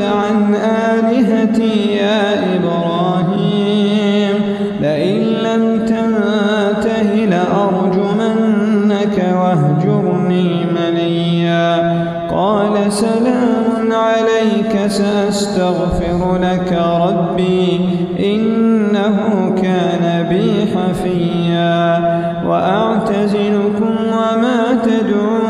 عن آلهتي يا إبراهيم لئن لم تنته لأرجمنك واهجرني مليا قال سلام عليك سأستغفر لك ربي إنه كان بي حفيا. وأعتزلكم وما تدعون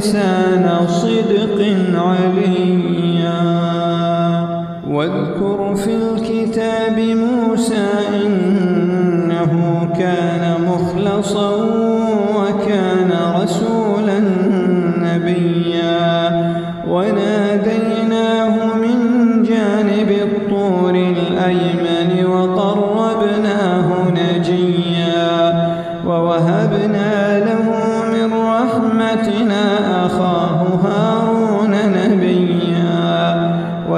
لسان صدق عليا. واذكر في الكتاب موسى إنه كان مخلصا